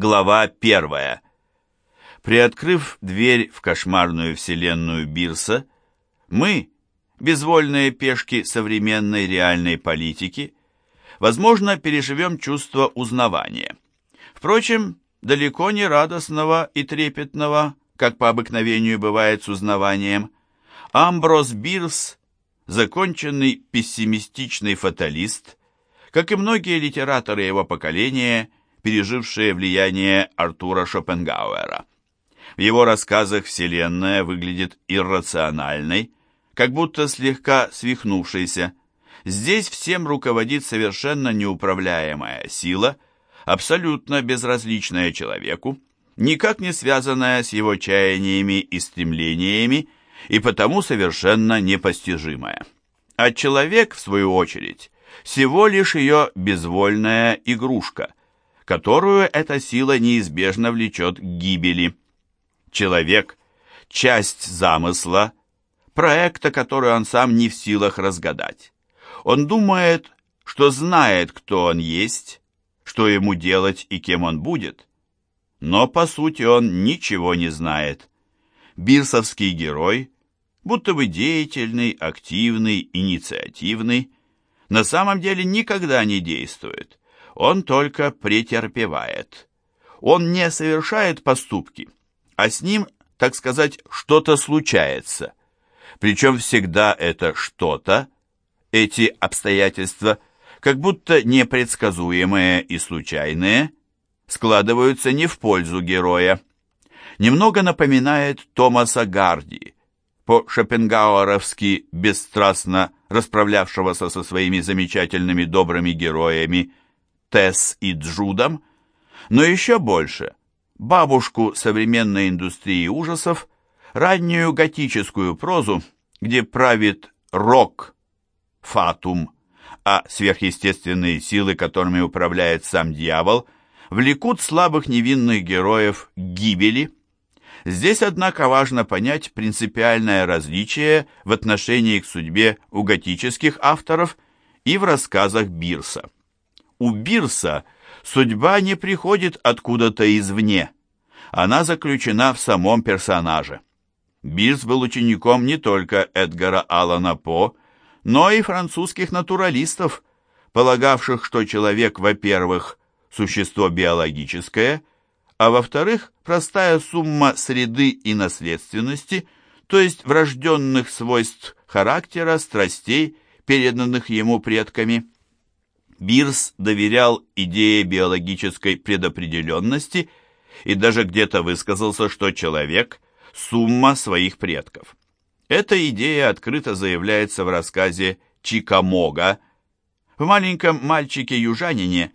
Глава первая. Приоткрыв дверь в кошмарную вселенную Бирса, мы, безвольные пешки современной реальной политики, возможно, переживем чувство узнавания. Впрочем, далеко не радостного и трепетного, как по обыкновению бывает с узнаванием. Амброс Бирс, законченный пессимистичный фаталист, как и многие литераторы его поколения, пережившие влияние Артура Шопенгауэра. В его рассказах Вселенная выглядит иррациональной, как будто слегка свихнувшейся. Здесь всем руководит совершенно неуправляемая сила, абсолютно безразличная человеку, никак не связанная с его чаяниями и стремлениями, и потому совершенно непостижимая. А человек, в свою очередь, всего лишь ее безвольная игрушка, которую эта сила неизбежно влечет к гибели. Человек – часть замысла, проекта, который он сам не в силах разгадать. Он думает, что знает, кто он есть, что ему делать и кем он будет, но по сути он ничего не знает. Бирсовский герой, будто бы деятельный, активный, инициативный, на самом деле никогда не действует, он только претерпевает. Он не совершает поступки, а с ним, так сказать, что-то случается. Причем всегда это что-то, эти обстоятельства, как будто непредсказуемые и случайные, складываются не в пользу героя. Немного напоминает Томаса Гарди, по-шопенгауэровски бесстрастно расправлявшегося со своими замечательными добрыми героями Тесс и Джудом, но еще больше бабушку современной индустрии ужасов, раннюю готическую прозу, где правит рок, фатум, а сверхъестественные силы, которыми управляет сам дьявол, влекут слабых невинных героев к гибели. Здесь, однако, важно понять принципиальное различие в отношении к судьбе у готических авторов и в рассказах Бирса. У Бирса – Судьба не приходит откуда-то извне. Она заключена в самом персонаже. Бирс был учеником не только Эдгара Аллана По, но и французских натуралистов, полагавших, что человек, во-первых, существо биологическое, а во-вторых, простая сумма среды и наследственности, то есть врожденных свойств характера, страстей, переданных ему предками. Бирс доверял идее биологической предопределенности и даже где-то высказался, что человек – сумма своих предков. Эта идея открыто заявляется в рассказе «Чикамога». В маленьком мальчике-южанине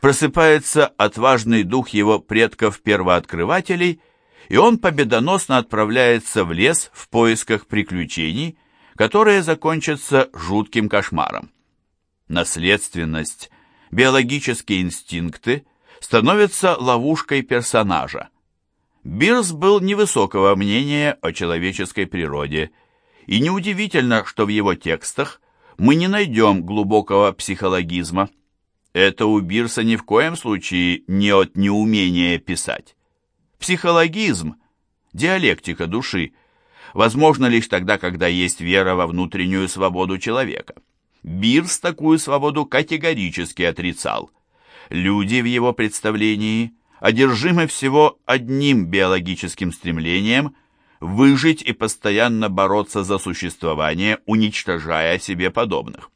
просыпается отважный дух его предков-первооткрывателей, и он победоносно отправляется в лес в поисках приключений, которые закончатся жутким кошмаром наследственность, биологические инстинкты становятся ловушкой персонажа. Бирс был невысокого мнения о человеческой природе, и неудивительно, что в его текстах мы не найдем глубокого психологизма. Это у Бирса ни в коем случае не от неумения писать. Психологизм, диалектика души, возможно лишь тогда, когда есть вера во внутреннюю свободу человека. Бирс такую свободу категорически отрицал. Люди в его представлении одержимы всего одним биологическим стремлением выжить и постоянно бороться за существование, уничтожая себе подобных.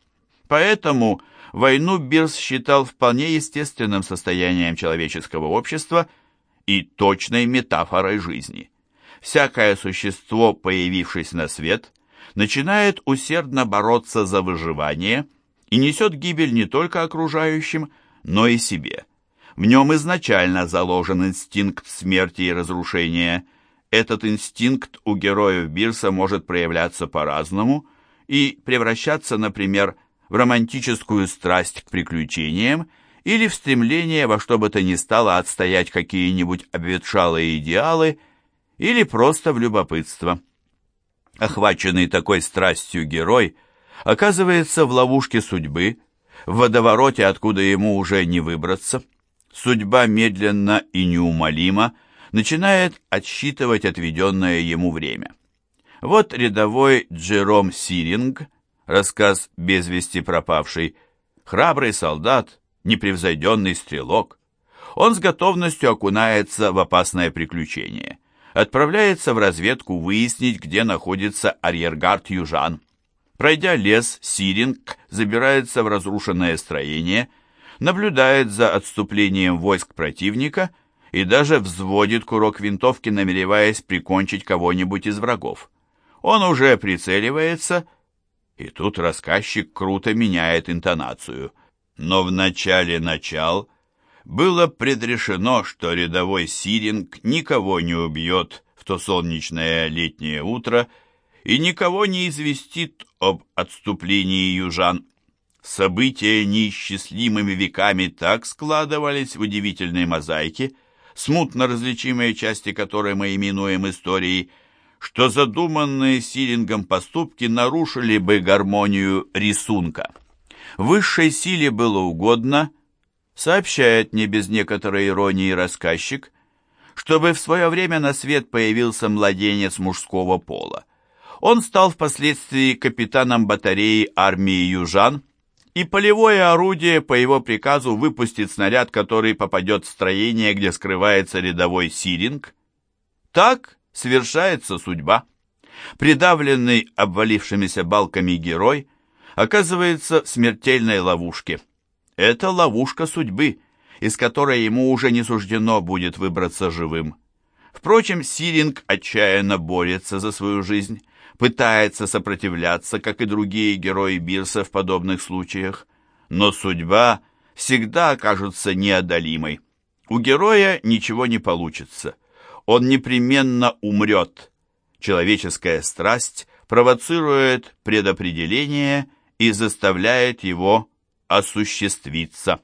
Поэтому войну Бирс считал вполне естественным состоянием человеческого общества и точной метафорой жизни. Всякое существо, появившись на свет, начинает усердно бороться за выживание и несет гибель не только окружающим, но и себе. В нем изначально заложен инстинкт смерти и разрушения. Этот инстинкт у героев Бирса может проявляться по-разному и превращаться, например, в романтическую страсть к приключениям или в стремление во что бы то ни стало отстоять какие-нибудь обветшалые идеалы или просто в любопытство. Охваченный такой страстью герой оказывается в ловушке судьбы, в водовороте, откуда ему уже не выбраться. судьба медленно и неумолимо начинает отсчитывать отведенное ему время. Вот рядовой Джером Сиринг, рассказ «Без вести пропавший», храбрый солдат, непревзойденный стрелок. Он с готовностью окунается в опасное приключение. Отправляется в разведку выяснить, где находится арьергард южан. Пройдя лес, Сиринг забирается в разрушенное строение, наблюдает за отступлением войск противника и даже взводит курок винтовки, намереваясь прикончить кого-нибудь из врагов. Он уже прицеливается, и тут рассказчик круто меняет интонацию. Но в начале начал было предрешено, что рядовой Сиринг никого не убьет в то солнечное летнее утро и никого не известит об отступлении южан. События неисчислимыми веками так складывались в удивительной мозаике, смутно различимые части которой мы именуем историей, что задуманные Сирингом поступки нарушили бы гармонию рисунка. Высшей силе было угодно, сообщает не без некоторой иронии рассказчик, чтобы в свое время на свет появился младенец мужского пола. Он стал впоследствии капитаном батареи армии южан, и полевое орудие по его приказу выпустит снаряд, который попадет в строение, где скрывается рядовой Сиринг. Так свершается судьба. Придавленный обвалившимися балками герой оказывается в смертельной ловушке. Это ловушка судьбы, из которой ему уже не суждено будет выбраться живым. Впрочем, Сиринг отчаянно борется за свою жизнь, пытается сопротивляться, как и другие герои Бирса в подобных случаях, но судьба всегда окажется неодолимой. У героя ничего не получится – он непременно умрет. Человеческая страсть провоцирует предопределение и заставляет его осуществиться.